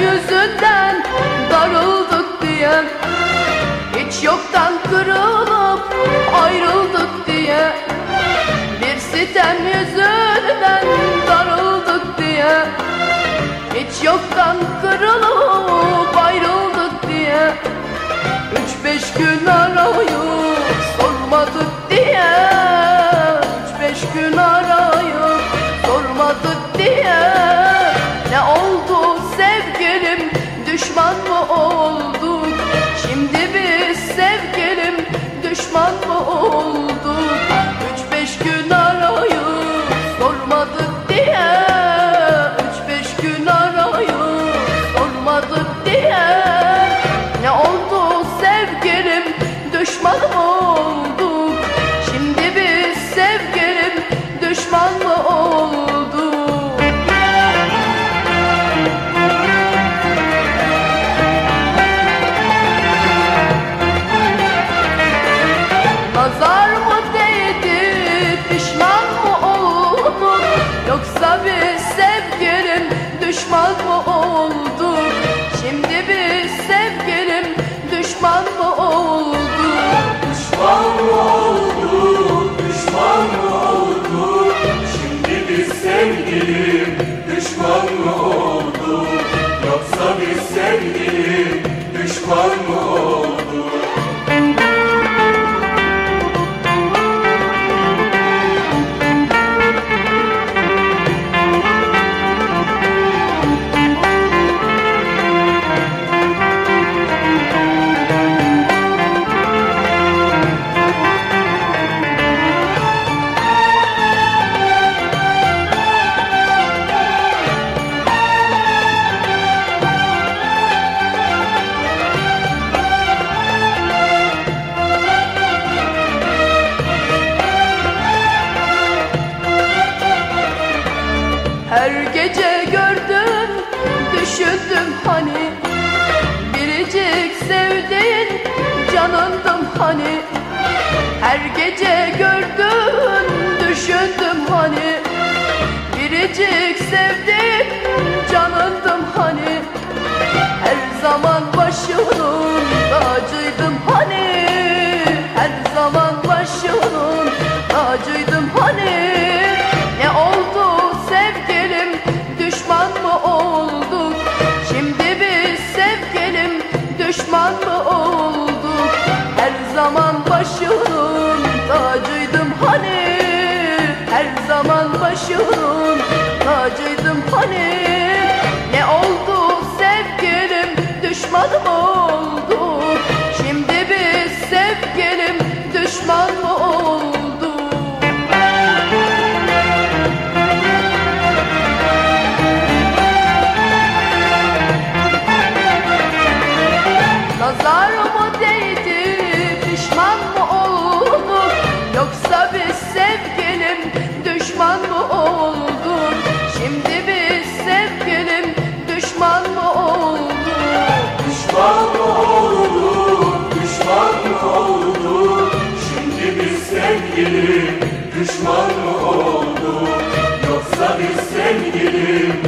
yüzünden Darıldık diye. Hiç yoktan kırılıp ayrıldık diye. Bir sitem yüzünden darıldık diye. Hiç yoktan kırılıp ayrıldık diye. Üç beş gün arayıp sormadık diye. Üç beş gün arayıp sormadık düşman mı olduk Yoksa biz Her gece gördüm, düşündüm hani. Biricik sevdiğin canındım hani. Her gece gördüm, düşündüm hani. Biricik sevdiğin canındım hani. Her zaman Her zaman başımın tacıydım hani sevgilim, düşman mı olduk? Yoksa biz sevgilim?